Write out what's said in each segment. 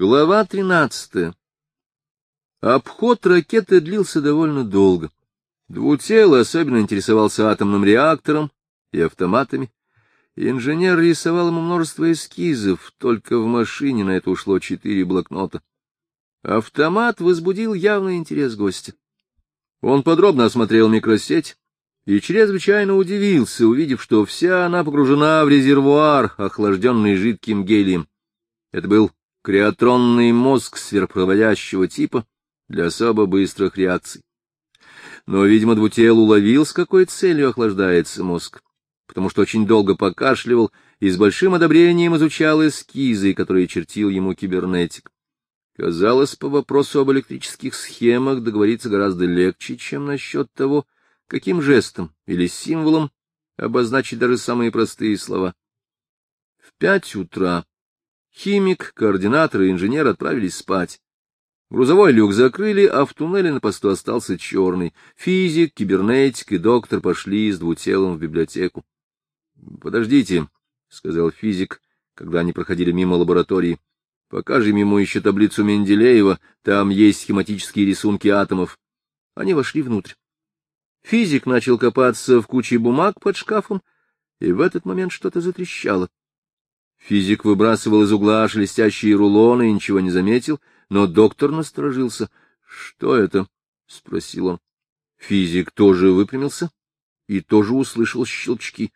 Глава тринадцатая. Обход ракеты длился довольно долго. Двутело особенно интересовался атомным реактором и автоматами. Инженер рисовал ему множество эскизов, только в машине на это ушло четыре блокнота. Автомат возбудил явный интерес гостя. Он подробно осмотрел микросеть и чрезвычайно удивился, увидев, что вся она погружена в резервуар, охлажденный жидким гелием. Это был креатронный мозг сверхпроводящего типа для особо быстрых реакций. Но, видимо, Двутел уловил, с какой целью охлаждается мозг, потому что очень долго покашливал и с большим одобрением изучал эскизы, которые чертил ему кибернетик. Казалось, по вопросу об электрических схемах договориться гораздо легче, чем насчет того, каким жестом или символом обозначить даже самые простые слова. В пять утра Химик, координатор и инженер отправились спать. Грузовой люк закрыли, а в туннеле на посту остался черный. Физик, кибернетик и доктор пошли с двутелом в библиотеку. — Подождите, — сказал физик, когда они проходили мимо лаборатории. — Покажем ему еще таблицу Менделеева, там есть схематические рисунки атомов. Они вошли внутрь. Физик начал копаться в куче бумаг под шкафом, и в этот момент что-то затрещало. Физик выбрасывал из угла шелестящие рулоны и ничего не заметил, но доктор насторожился. — Что это? — спросил он. Физик тоже выпрямился и тоже услышал щелчки.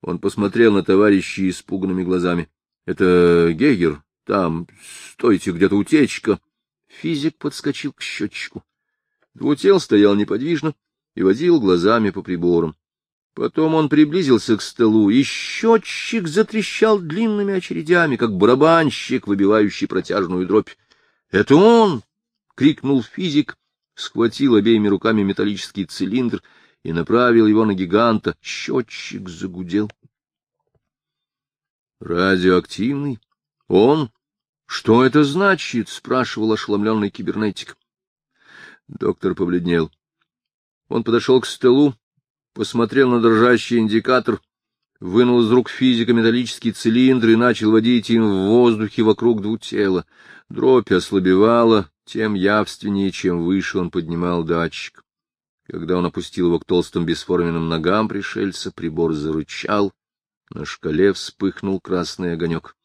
Он посмотрел на товарища испуганными глазами. — Это Гейгер. Там, стойте, где-то утечка. Физик подскочил к счетчику. Двутел стоял неподвижно и водил глазами по приборам. Потом он приблизился к столу, и счетчик затрещал длинными очередями, как барабанщик, выбивающий протяжную дробь. — Это он! — крикнул физик, схватил обеими руками металлический цилиндр и направил его на гиганта. Счетчик загудел. — Радиоактивный? Он? Что это значит? — спрашивал ошеломленный кибернетик. Доктор побледнел. Он подошел к столу, посмотрел на дрожащий индикатор, вынул из рук физика металлический цилиндр и начал водить им в воздухе вокруг двух тела. Дробь ослабевала, тем явственнее, чем выше он поднимал датчик. Когда он опустил его к толстым бесформенным ногам пришельца, прибор зарычал, на шкале вспыхнул красный огонек.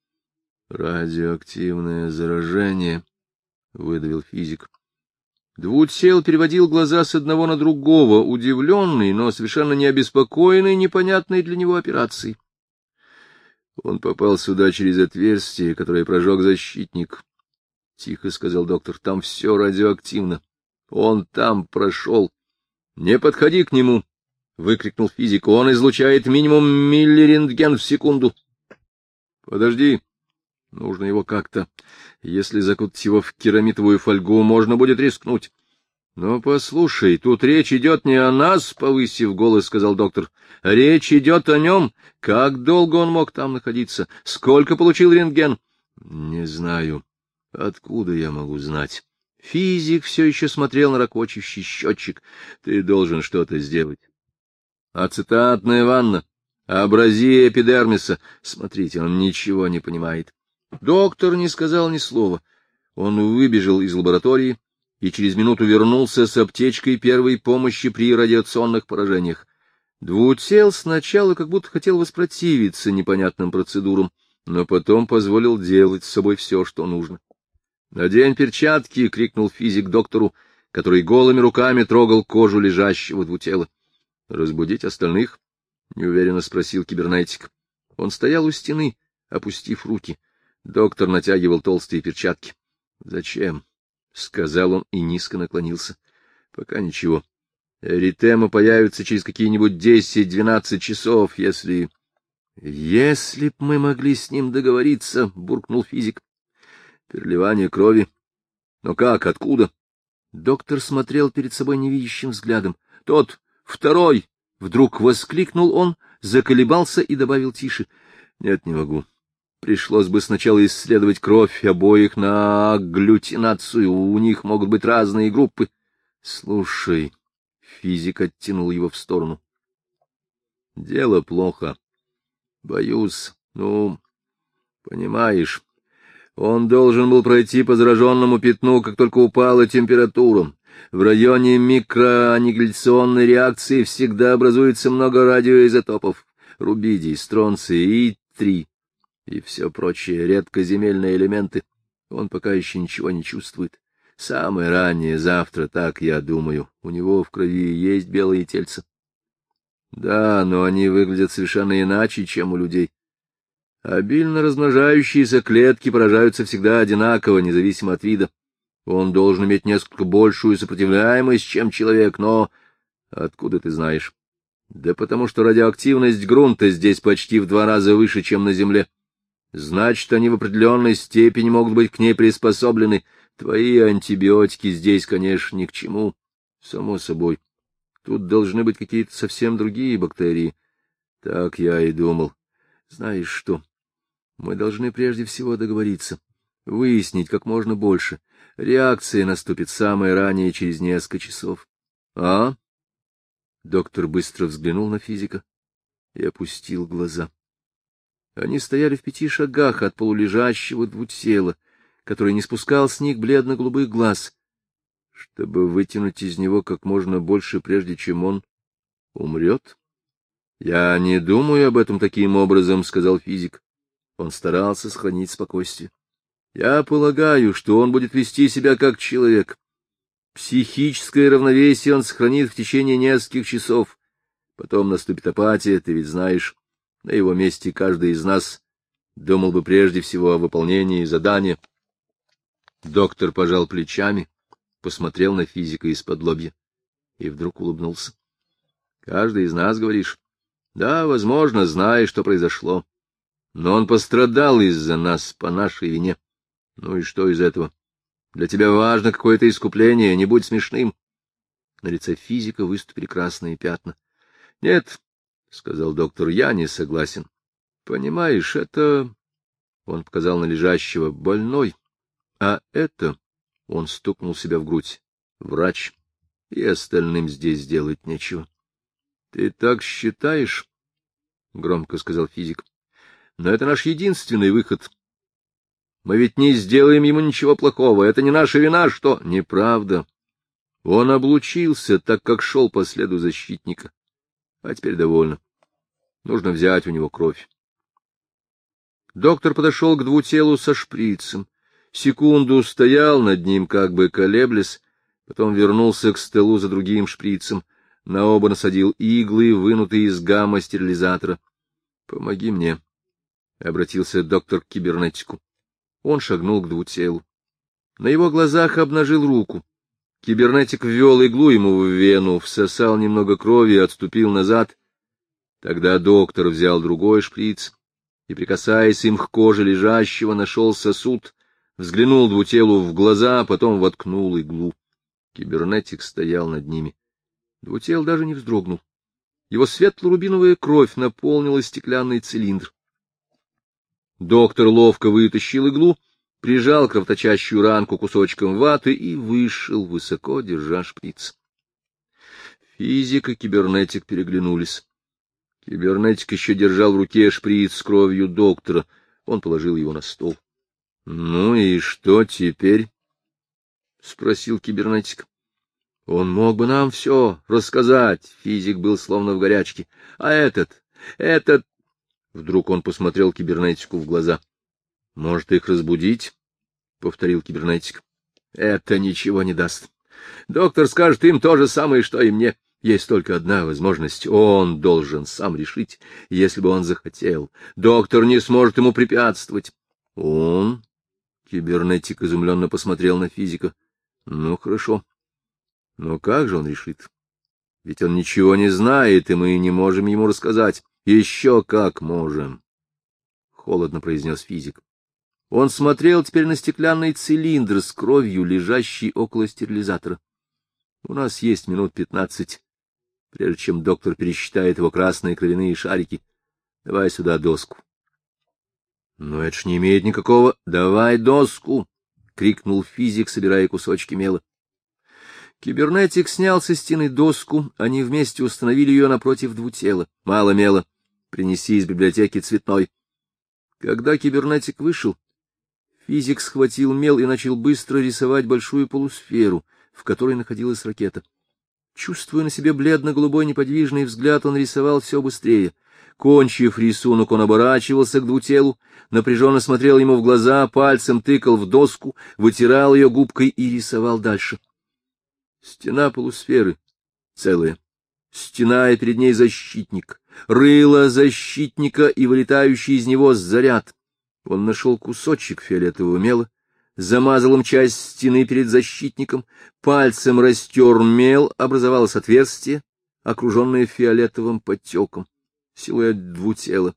— Радиоактивное заражение, — выдавил физик. Двутсел переводил глаза с одного на другого, удивленный, но совершенно не обеспокоенный непонятной для него операцией. Он попал сюда через отверстие, которое прожег защитник. — Тихо сказал доктор, — там все радиоактивно. Он там прошел. — Не подходи к нему! — выкрикнул физик. — Он излучает минимум миллирентген в секунду. — Подожди, Нужно его как-то. Если закутать его в керамитовую фольгу, можно будет рискнуть. — Но послушай, тут речь идет не о нас, — повысив голос, — сказал доктор. — Речь идет о нем. Как долго он мог там находиться? Сколько получил рентген? — Не знаю. Откуда я могу знать? Физик все еще смотрел на ракочущий счетчик. Ты должен что-то сделать. Ацетатная ванна. Абразия эпидермиса. Смотрите, он ничего не понимает. Доктор не сказал ни слова. Он выбежал из лаборатории и через минуту вернулся с аптечкой первой помощи при радиационных поражениях. Двутел сначала как будто хотел воспротивиться непонятным процедурам, но потом позволил делать с собой все, что нужно. — Надень перчатки! — крикнул физик доктору, который голыми руками трогал кожу лежащего двутела. — Разбудить остальных? — неуверенно спросил кибернетик. Он стоял у стены, опустив руки. — Доктор натягивал толстые перчатки. — Зачем? — сказал он и низко наклонился. — Пока ничего. Эритема появится через какие-нибудь десять-двенадцать часов, если... — Если б мы могли с ним договориться, — буркнул физик. — Переливание крови. Но как, откуда? Доктор смотрел перед собой невидящим взглядом. — Тот, второй! — вдруг воскликнул он, заколебался и добавил тише. — Нет, не могу. Пришлось бы сначала исследовать кровь обоих на агглютинацию, у них могут быть разные группы. Слушай, физик оттянул его в сторону. Дело плохо. Боюсь, ну, понимаешь, Он должен был пройти по зараженному пятну, как только упала температура. В районе микроаннигиляционной реакции всегда образуется много радиоизотопов — рубидий, стронций и три и все прочие редкоземельные элементы. Он пока еще ничего не чувствует. Самое раннее завтра, так я думаю. У него в крови есть белые тельца. Да, но они выглядят совершенно иначе, чем у людей. Обильно размножающиеся клетки поражаются всегда одинаково, независимо от вида. Он должен иметь несколько большую сопротивляемость, чем человек, но... Откуда ты знаешь? Да потому что радиоактивность грунта здесь почти в два раза выше, чем на Земле. Значит, они в определенной степени могут быть к ней приспособлены. Твои антибиотики здесь, конечно, ни к чему. Само собой. Тут должны быть какие-то совсем другие бактерии. Так я и думал. Знаешь что? Мы должны прежде всего договориться, выяснить как можно больше. Реакция наступит самое ранее через несколько часов. А? Доктор быстро взглянул на физика и опустил глаза. Они стояли в пяти шагах от полулежащего двутела, который не спускал с них бледно-голубых глаз, чтобы вытянуть из него как можно больше, прежде чем он умрет. — Я не думаю об этом таким образом, — сказал физик. Он старался сохранить спокойствие. — Я полагаю, что он будет вести себя как человек. Психическое равновесие он сохранит в течение нескольких часов. Потом наступит апатия, ты ведь знаешь. На его месте каждый из нас думал бы прежде всего о выполнении задания. Доктор пожал плечами, посмотрел на физика из-под лобья и вдруг улыбнулся. — Каждый из нас, говоришь? — Да, возможно, зная, что произошло. Но он пострадал из-за нас по нашей вине. Ну и что из этого? Для тебя важно какое-то искупление, не будь смешным. На лице физика выступили красные пятна. — Нет, — сказал доктор, — я не согласен. Понимаешь, это... Он показал на лежащего больной, а это... Он стукнул себя в грудь. Врач. И остальным здесь делать нечего. — Ты так считаешь? — громко сказал физик. — Но это наш единственный выход. Мы ведь не сделаем ему ничего плохого. Это не наша вина, что... Неправда. Он облучился, так как шел по следу защитника. А теперь довольно. Нужно взять у него кровь. Доктор подошел к двутелу со шприцем. Секунду стоял над ним, как бы колеблясь, потом вернулся к столу за другим шприцем. На оба насадил иглы, вынутые из гамма-стерилизатора. — Помоги мне, — обратился доктор к кибернетику. Он шагнул к двутелу. На его глазах обнажил руку. Кибернетик ввел иглу ему в вену, всосал немного крови и отступил назад. Тогда доктор взял другой шприц и, прикасаясь им к коже лежащего, нашел сосуд, взглянул двутелу в глаза, потом воткнул иглу. Кибернетик стоял над ними. Двутел даже не вздрогнул. Его светло-рубиновая кровь наполнила стеклянный цилиндр. Доктор ловко вытащил иглу прижал кровоточащую ранку кусочком ваты и вышел, высоко держа шприц. Физик и кибернетик переглянулись. Кибернетик еще держал в руке шприц с кровью доктора. Он положил его на стол. — Ну и что теперь? — спросил кибернетик. — Он мог бы нам все рассказать. Физик был словно в горячке. — А этот, этот... Вдруг он посмотрел кибернетику в глаза. — Может, их разбудить? — повторил кибернетик. — Это ничего не даст. Доктор скажет им то же самое, что и мне. Есть только одна возможность. Он должен сам решить, если бы он захотел. Доктор не сможет ему препятствовать. — Он? — кибернетик изумленно посмотрел на физика. — Ну, хорошо. Но как же он решит? Ведь он ничего не знает, и мы не можем ему рассказать. Еще как можем. — холодно произнес физик. Он смотрел теперь на стеклянный цилиндр с кровью, лежащий около стерилизатора. У нас есть минут пятнадцать, прежде чем доктор пересчитает его красные кровяные шарики. Давай сюда доску. — Но это ж не имеет никакого... — Давай доску! — крикнул физик, собирая кусочки мела. Кибернетик снял со стены доску, они вместе установили ее напротив двутела. Мало мела. Принеси из библиотеки цветной. Когда кибернетик вышел, Физик схватил мел и начал быстро рисовать большую полусферу, в которой находилась ракета. Чувствуя на себе бледно-голубой неподвижный взгляд, он рисовал все быстрее. Кончив рисунок, он оборачивался к двутелу, напряженно смотрел ему в глаза, пальцем тыкал в доску, вытирал ее губкой и рисовал дальше. Стена полусферы целая. Стена и перед ней защитник. Рыло защитника и вылетающий из него заряд. Он нашел кусочек фиолетового мела, замазал им часть стены перед защитником, пальцем растер мел, образовалось отверстие, окруженное фиолетовым подтеком. Силуэт двутела.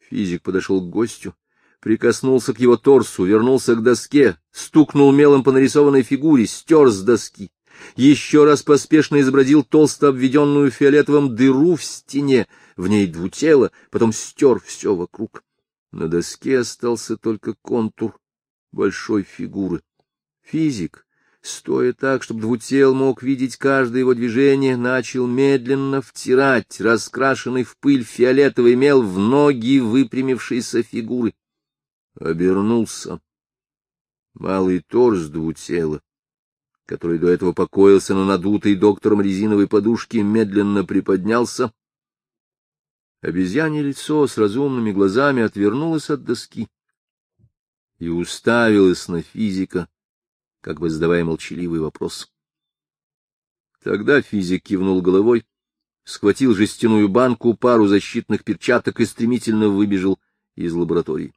Физик подошел к гостю, прикоснулся к его торсу, вернулся к доске, стукнул мелом по нарисованной фигуре, стер с доски. Еще раз поспешно изобразил толсто обведенную фиолетовым дыру в стене, в ней двутело, потом стер все вокруг. На доске остался только контур большой фигуры. Физик, стоя так, чтобы двутел мог видеть каждое его движение, начал медленно втирать раскрашенный в пыль фиолетовый мел в ноги выпрямившейся фигуры. Обернулся. Малый торс двутела, который до этого покоился на надутой доктором резиновой подушке, медленно приподнялся. Обезьянье лицо с разумными глазами отвернулось от доски и уставилась на физика, как бы задавая молчаливый вопрос. Тогда физик кивнул головой, схватил жестяную банку, пару защитных перчаток и стремительно выбежал из лаборатории.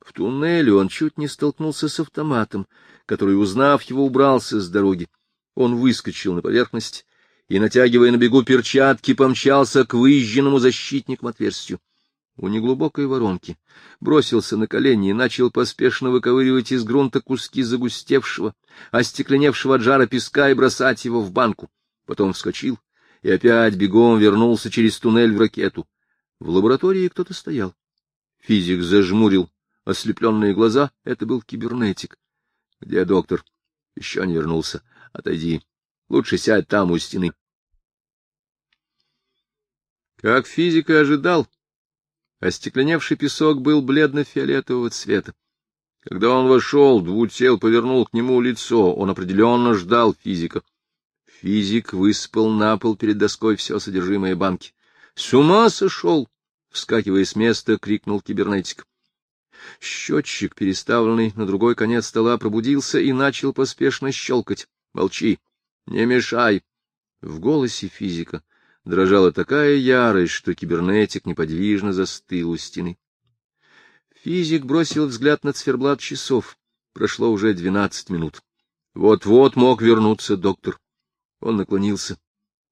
В туннеле он чуть не столкнулся с автоматом, который, узнав его, убрался с дороги. Он выскочил на поверхность и, натягивая на бегу перчатки, помчался к выезженному защитникам отверстию у неглубокой воронки, бросился на колени и начал поспешно выковыривать из грунта куски загустевшего, остекленевшего от жара песка и бросать его в банку. Потом вскочил и опять бегом вернулся через туннель в ракету. В лаборатории кто-то стоял. Физик зажмурил ослепленные глаза. Это был кибернетик. — Где доктор? — Еще не вернулся. — Отойди. Лучше сядь там у стены. Как физик и ожидал, Остекленевший песок был бледно-фиолетового цвета. Когда он вошел, двутел повернул к нему лицо, он определенно ждал физика. Физик выспал на пол перед доской все содержимое банки. — С ума сошел! — вскакивая с места, крикнул кибернетик. Счетчик, переставленный на другой конец стола, пробудился и начал поспешно щелкать. — Молчи! Не мешай! В голосе физика дрожала такая ярость, что кибернетик неподвижно застыл у стены. Физик бросил взгляд на циферблат часов. Прошло уже двенадцать минут. Вот-вот мог вернуться доктор. Он наклонился,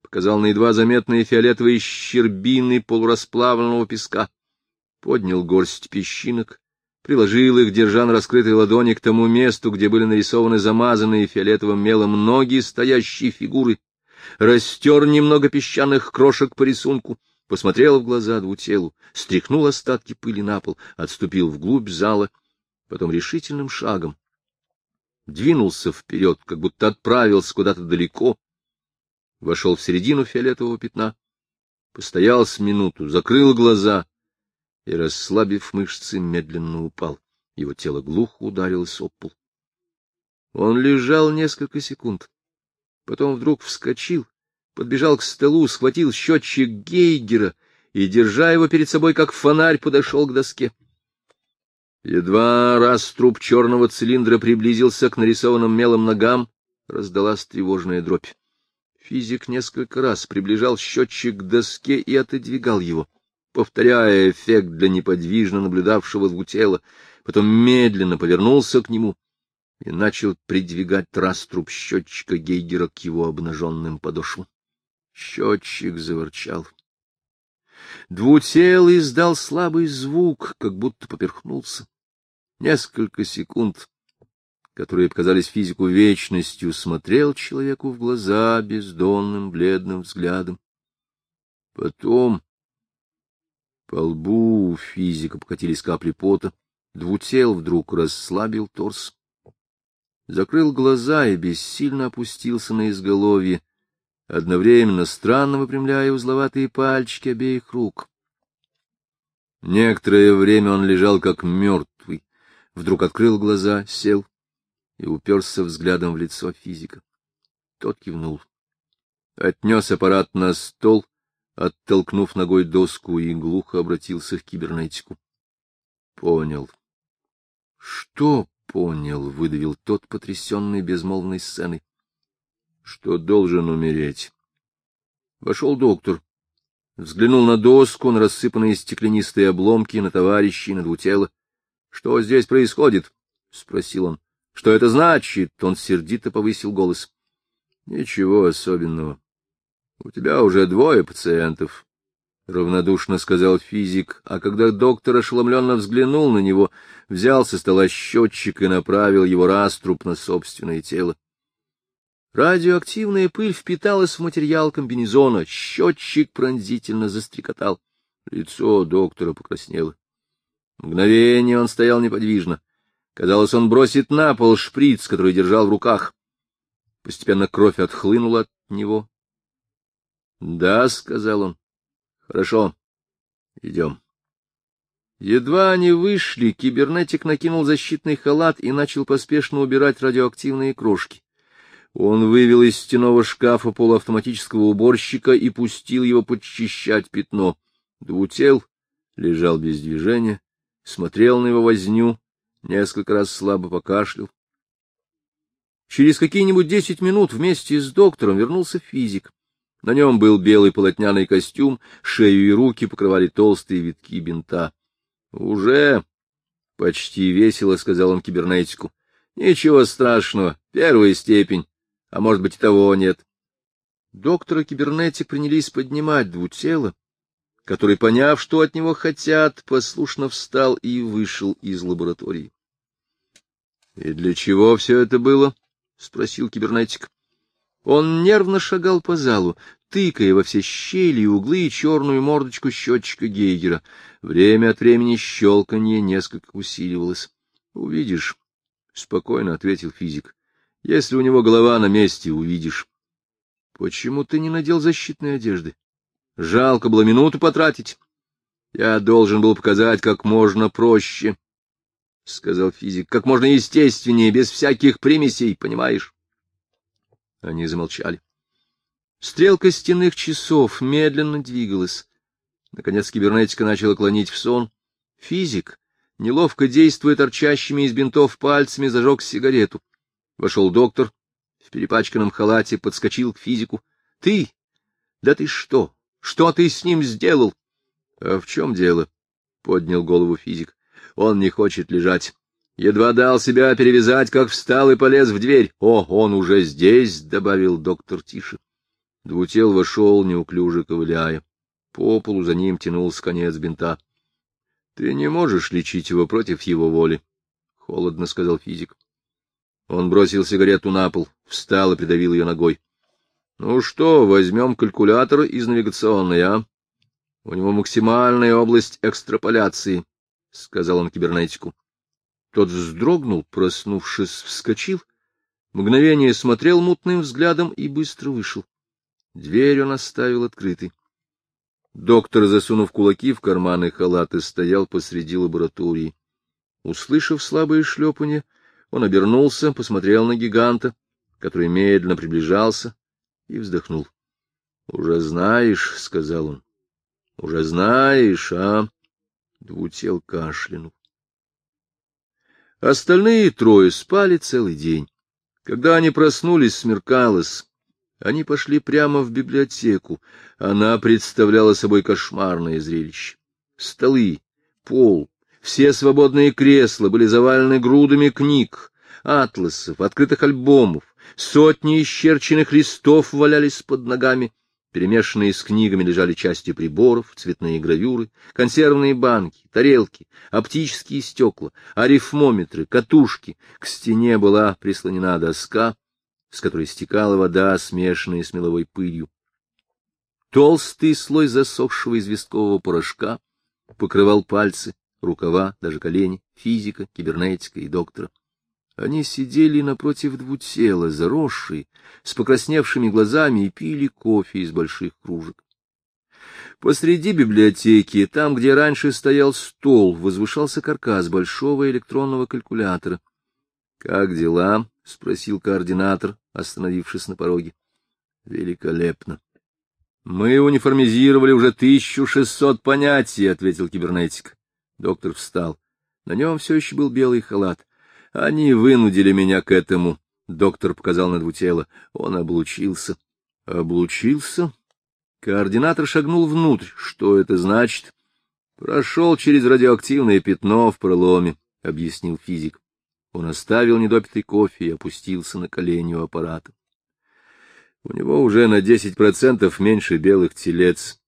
показал на едва заметные фиолетовые щербины полурасплавленного песка, поднял горсть песчинок, приложил их, держа на раскрытой ладони к тому месту, где были нарисованы замазанные фиолетовым мелом ноги стоящей фигуры, растер немного песчаных крошек по рисунку, посмотрел в глаза двутелу, стряхнул остатки пыли на пол, отступил вглубь зала, потом решительным шагом двинулся вперед, как будто отправился куда-то далеко, вошел в середину фиолетового пятна, постоял с минуту, закрыл глаза и, расслабив мышцы, медленно упал. Его тело глухо ударилось об пол. Он лежал несколько секунд, Потом вдруг вскочил, подбежал к столу, схватил счетчик Гейгера и, держа его перед собой как фонарь, подошел к доске. Едва раз труп черного цилиндра приблизился к нарисованным мелом ногам, раздалась тревожная дробь. Физик несколько раз приближал счетчик к доске и отодвигал его, повторяя эффект для неподвижно наблюдавшего двутела, потом медленно повернулся к нему — и начал придвигать раструб счетчика Гейгера к его обнаженным подошвам. Счетчик заворчал. Двутел издал слабый звук, как будто поперхнулся. Несколько секунд, которые показались физику вечностью, смотрел человеку в глаза бездонным бледным взглядом. Потом по лбу физика покатились капли пота, двутел вдруг расслабил торс закрыл глаза и бессильно опустился на изголовье, одновременно странно выпрямляя узловатые пальчики обеих рук. Некоторое время он лежал как мертвый, вдруг открыл глаза, сел и уперся взглядом в лицо физика. Тот кивнул. Отнес аппарат на стол, оттолкнув ногой доску и глухо обратился к кибернетику. — Понял. — Что понял? — выдавил тот, потрясенный безмолвной сценой. — Что должен умереть. Вошел доктор. Взглянул на доску, на рассыпанные стеклянистые обломки, на товарищей, на двутело. — Что здесь происходит? — спросил он. — Что это значит? Он сердито повысил голос. — Ничего особенного. У тебя уже двое пациентов, — равнодушно сказал физик, а когда доктор ошеломленно взглянул на него, взял со стола счетчик и направил его раструб на собственное тело. Радиоактивная пыль впиталась в материал комбинезона, счетчик пронзительно застрекотал. Лицо доктора покраснело. Мгновение он стоял неподвижно. Казалось, он бросит на пол шприц, который держал в руках. Постепенно кровь отхлынула от него. — Да, — сказал он. — Хорошо. Идем. Едва они вышли, кибернетик накинул защитный халат и начал поспешно убирать радиоактивные крошки. Он вывел из стеного шкафа полуавтоматического уборщика и пустил его подчищать пятно. Двутел лежал без движения, смотрел на его возню, несколько раз слабо покашлял. Через какие-нибудь десять минут вместе с доктором вернулся физик. На нем был белый полотняный костюм, шею и руки покрывали толстые витки бинта. — Уже почти весело, — сказал он кибернетику. — Ничего страшного, первая степень а может быть, и того нет. Доктор и кибернетик принялись поднимать двутело, который, поняв, что от него хотят, послушно встал и вышел из лаборатории. — И для чего все это было? — спросил кибернетик. Он нервно шагал по залу, тыкая во все щели и углы черную мордочку счетчика Гейгера. Время от времени щелканье несколько усиливалось. — Увидишь, — спокойно ответил физик. Если у него голова на месте, увидишь. Почему ты не надел защитной одежды? Жалко было минуту потратить. Я должен был показать как можно проще, — сказал физик, — как можно естественнее, без всяких примесей, понимаешь? Они замолчали. Стрелка стенных часов медленно двигалась. Наконец кибернетика начала клонить в сон. Физик, неловко действуя торчащими из бинтов пальцами, зажег сигарету. Вошел доктор, в перепачканном халате подскочил к физику. — Ты? Да ты что? Что ты с ним сделал? — А в чем дело? — поднял голову физик. — Он не хочет лежать. Едва дал себя перевязать, как встал и полез в дверь. — О, он уже здесь! — добавил доктор тише. Двутел вошел, неуклюже ковыляя. По полу за ним тянулся конец бинта. — Ты не можешь лечить его против его воли, — холодно сказал физик. Он бросил сигарету на пол, встал и придавил ее ногой. — Ну что, возьмем калькулятор из навигационной, а? У него максимальная область экстраполяции, — сказал он кибернетику. Тот вздрогнул, проснувшись, вскочил, мгновение смотрел мутным взглядом и быстро вышел. Дверь он оставил открытой. Доктор, засунув кулаки в карманы халаты, стоял посреди лаборатории. Услышав слабое шлепанье, он обернулся, посмотрел на гиганта, который медленно приближался, и вздохнул. — Уже знаешь, — сказал он, — уже знаешь, а? Двутел кашлянул. Остальные трое спали целый день. Когда они проснулись, смеркалось. Они пошли прямо в библиотеку. Она представляла собой кошмарное зрелище. Столы, пол, все свободные кресла были завалены грудами книг, атласов, открытых альбомов, сотни исчерченных листов валялись под ногами, перемешанные с книгами лежали части приборов, цветные гравюры, консервные банки, тарелки, оптические стекла, арифмометры, катушки. К стене была прислонена доска, с которой стекала вода, смешанная с меловой пылью. Толстый слой засохшего известкового порошка покрывал пальцы, рукава, даже колени, физика, кибернетика и доктора. Они сидели напротив двутела, заросшие, с покрасневшими глазами, и пили кофе из больших кружек. Посреди библиотеки, там, где раньше стоял стол, возвышался каркас большого электронного калькулятора. — Как дела? — спросил координатор, остановившись на пороге. — Великолепно. — Мы униформизировали уже тысячу шестьсот понятий, — ответил кибернетик. Доктор встал. На нем все еще был белый халат. Они вынудили меня к этому. Доктор показал на двутело. Он облучился. — Облучился? Координатор шагнул внутрь. Что это значит? — Прошел через радиоактивное пятно в проломе, — объяснил физик. Он оставил недопитый кофе и опустился на колени у аппарата. У него уже на десять процентов меньше белых телец,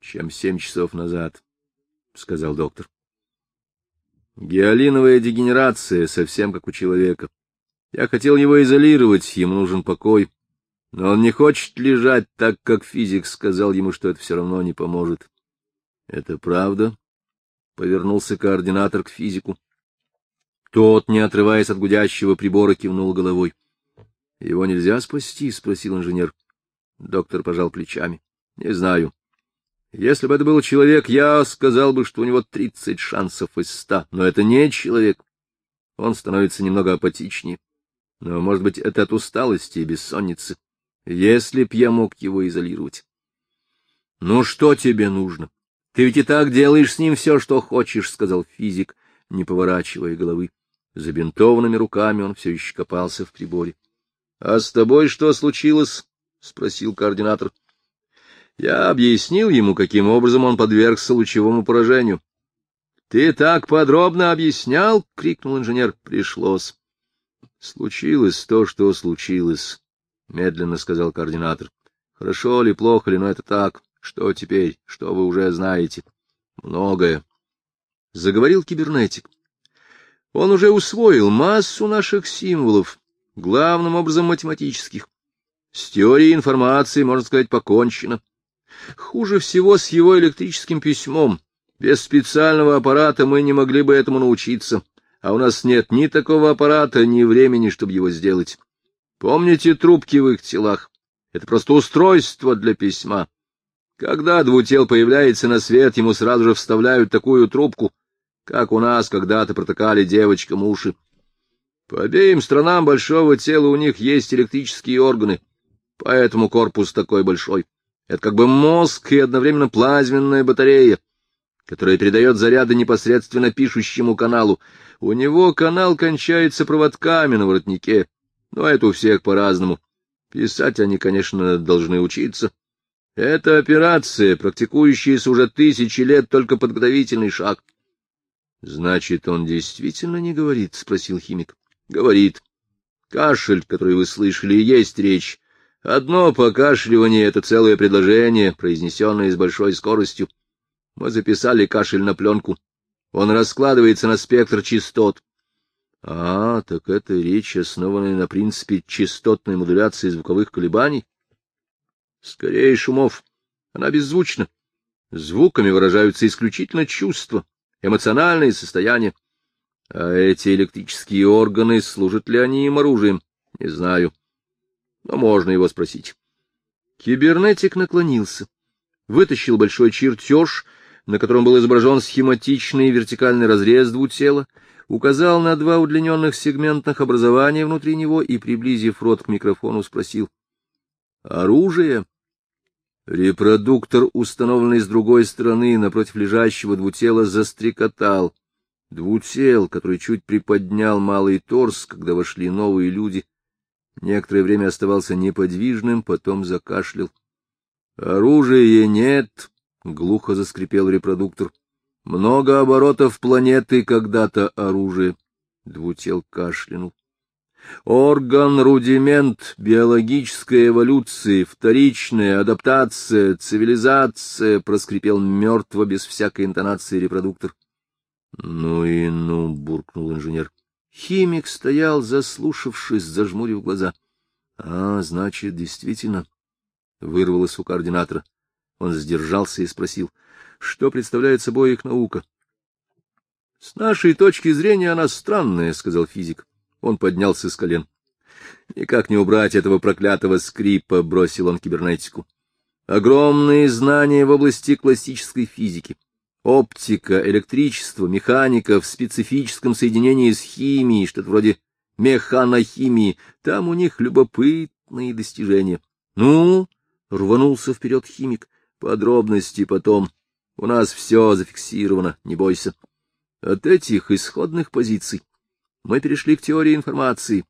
чем семь часов назад, — сказал доктор. Гиалиновая дегенерация, совсем как у человека. Я хотел его изолировать, ему нужен покой. Но он не хочет лежать, так как физик сказал ему, что это все равно не поможет. — Это правда? — повернулся координатор к физику. Тот, не отрываясь от гудящего прибора, кивнул головой. — Его нельзя спасти? — спросил инженер. Доктор пожал плечами. — Не знаю. Если бы это был человек, я сказал бы, что у него тридцать шансов из ста. Но это не человек. Он становится немного апатичнее. Но, может быть, это от усталости и бессонницы. Если б я мог его изолировать. — Ну, что тебе нужно? Ты ведь и так делаешь с ним все, что хочешь, — сказал физик, не поворачивая головы. Забинтованными руками он все еще копался в приборе. — А с тобой что случилось? — спросил координатор. Я объяснил ему, каким образом он подвергся лучевому поражению. — Ты так подробно объяснял? — крикнул инженер. — Пришлось. — Случилось то, что случилось, — медленно сказал координатор. — Хорошо ли, плохо ли, но это так. Что теперь? Что вы уже знаете? — Многое. Заговорил кибернетик. Он уже усвоил массу наших символов, главным образом математических. С теорией информации, можно сказать, покончено. Хуже всего с его электрическим письмом. Без специального аппарата мы не могли бы этому научиться, а у нас нет ни такого аппарата, ни времени, чтобы его сделать. Помните трубки в их телах? Это просто устройство для письма. Когда двутел появляется на свет, ему сразу же вставляют такую трубку, как у нас когда-то протыкали девочкам уши. По обеим сторонам большого тела у них есть электрические органы, поэтому корпус такой большой. Это как бы мозг и одновременно плазменная батарея, которая передает заряды непосредственно пишущему каналу. У него канал кончается проводками на воротнике, но это у всех по-разному. Писать они, конечно, должны учиться. Это операция, практикующаяся уже тысячи лет, только подготовительный шаг. — Значит, он действительно не говорит? — спросил химик. — Говорит. Кашель, который вы слышали, есть речь. Одно покашливание — это целое предложение, произнесенное с большой скоростью. Мы записали кашель на пленку. Он раскладывается на спектр частот. А, так это речь, основанная на принципе частотной модуляции звуковых колебаний? Скорее шумов. Она беззвучна. Звуками выражаются исключительно чувства, эмоциональные состояния. А эти электрические органы, служат ли они им оружием? Не знаю. Но можно его спросить. Кибернетик наклонился, вытащил большой чертеж, на котором был изображен схематичный вертикальный разрез двутела, указал на два удлиненных сегментных образования внутри него и, приблизив рот к микрофону, спросил. — Оружие? Репродуктор, установленный с другой стороны, напротив лежащего двутела, застрекотал. Двутел, который чуть приподнял малый торс, когда вошли новые люди, некоторое время оставался неподвижным, потом закашлял. — Оружия нет, — глухо заскрипел репродуктор. — Много оборотов планеты когда-то оружие. Двутел кашлянул. Орган, рудимент биологической эволюции, вторичная адаптация, цивилизация, — проскрипел мертво без всякой интонации репродуктор. — Ну и ну, — буркнул инженер. Химик стоял, заслушавшись, зажмурив глаза. — А, значит, действительно, — вырвалось у координатора. Он сдержался и спросил, что представляет собой их наука. — С нашей точки зрения она странная, — сказал физик. Он поднялся с колен. — Никак не убрать этого проклятого скрипа, — бросил он кибернетику. огромные знания в области классической физики, оптика, электричество, механика в специфическом соединении с химией, что-то вроде механохимии. Там у них любопытные достижения. Ну, рванулся вперед химик. Подробности потом. У нас все зафиксировано, не бойся. От этих исходных позиций мы перешли к теории информации,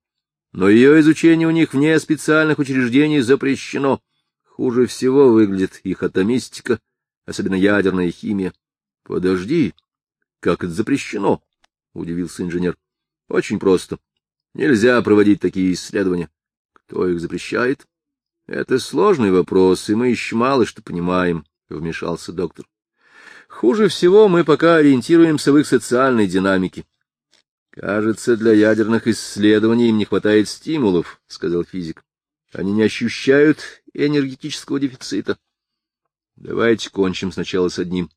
но ее изучение у них вне специальных учреждений запрещено. Хуже всего выглядит их атомистика, особенно ядерная химия. — Подожди, как это запрещено? — удивился инженер. — Очень просто. Нельзя проводить такие исследования. Кто их запрещает? — Это сложный вопрос, и мы еще мало что понимаем, — вмешался доктор. Хуже всего мы пока ориентируемся в их социальной динамике. Кажется, для ядерных исследований им не хватает стимулов, — сказал физик. Они не ощущают энергетического дефицита. Давайте кончим сначала с одним.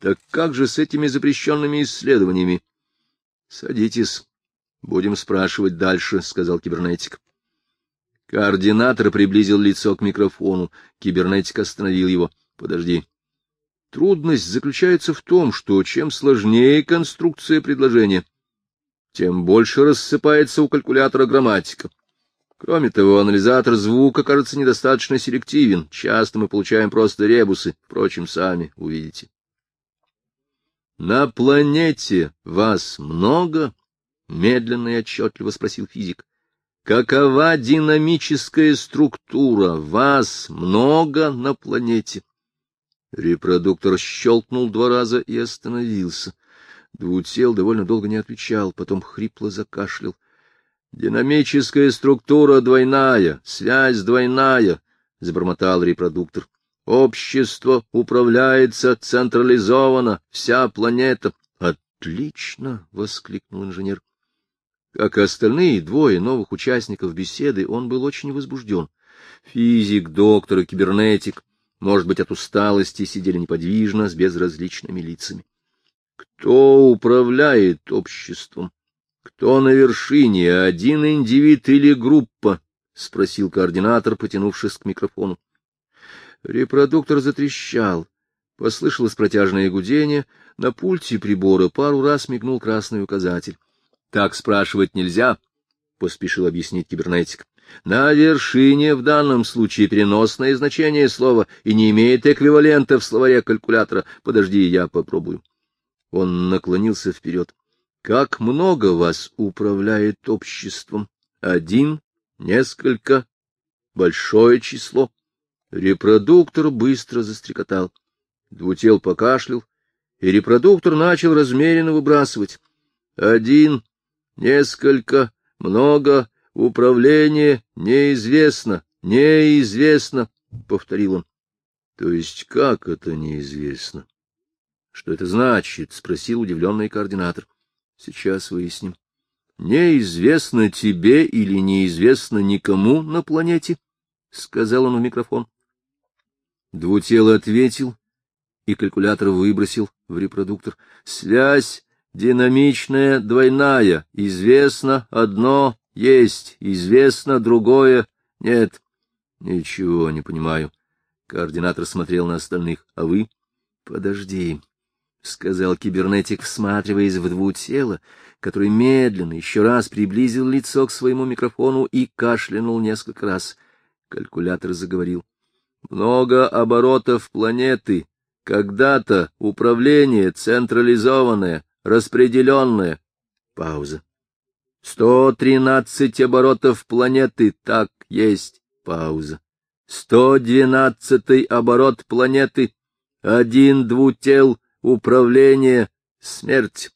Так как же с этими запрещенными исследованиями? Садитесь. Будем спрашивать дальше, — сказал кибернетик. Координатор приблизил лицо к микрофону. Кибернетик остановил его. — Подожди. Трудность заключается в том, что чем сложнее конструкция предложения, тем больше рассыпается у калькулятора грамматика. Кроме того, анализатор звука кажется недостаточно селективен. Часто мы получаем просто ребусы. Впрочем, сами увидите. На планете вас много? Медленно и отчетливо спросил физик. Какова динамическая структура? Вас много на планете? Репродуктор щелкнул два раза и остановился. Двутел довольно долго не отвечал, потом хрипло закашлял. — Динамическая структура двойная, связь двойная, — забормотал репродуктор. — Общество управляется централизованно, вся планета. — Отлично! — воскликнул инженер. Как и остальные двое новых участников беседы, он был очень возбужден. Физик, доктор и кибернетик, может быть, от усталости сидели неподвижно, с безразличными лицами. Кто управляет обществом? Кто на вершине, один индивид или группа? — спросил координатор, потянувшись к микрофону. Репродуктор затрещал. Послышалось протяжное гудение. На пульте прибора пару раз мигнул красный указатель. — Так спрашивать нельзя, — поспешил объяснить кибернетик. — На вершине в данном случае переносное значение слова и не имеет эквивалента в словаре калькулятора. Подожди, я попробую. Он наклонился вперед. Как много вас управляет обществом? Один, несколько, большое число. Репродуктор быстро застрекотал. Двутел покашлял, и репродуктор начал размеренно выбрасывать. Один, несколько, много, управление неизвестно, неизвестно, — повторил он. — То есть как это неизвестно? — Что это значит? — спросил удивленный координатор. — Сейчас выясним. Неизвестно тебе или неизвестно никому на планете, — сказал он в микрофон. Двутело ответил, и калькулятор выбросил в репродуктор. Связь динамичная, двойная. Известно одно есть, известно другое нет. Ничего не понимаю. Координатор смотрел на остальных. А вы? Подожди. — сказал кибернетик, всматриваясь в двутело, который медленно еще раз приблизил лицо к своему микрофону и кашлянул несколько раз. Калькулятор заговорил. — Много оборотов планеты. Когда-то управление централизованное, распределенное. Пауза. — Сто тринадцать оборотов планеты. Так есть. Пауза. — Сто двенадцатый оборот планеты. Один двутел — Управление — смерть.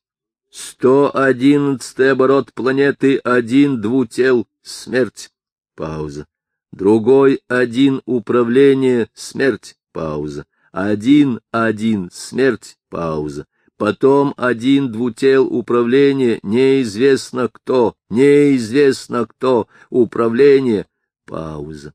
Сто одиннадцатый оборот планеты — один двутел — смерть. Пауза. Другой один управление — смерть. Пауза. Один один смерть. Пауза. Потом один двутел управление, неизвестно кто, неизвестно кто, управление, пауза.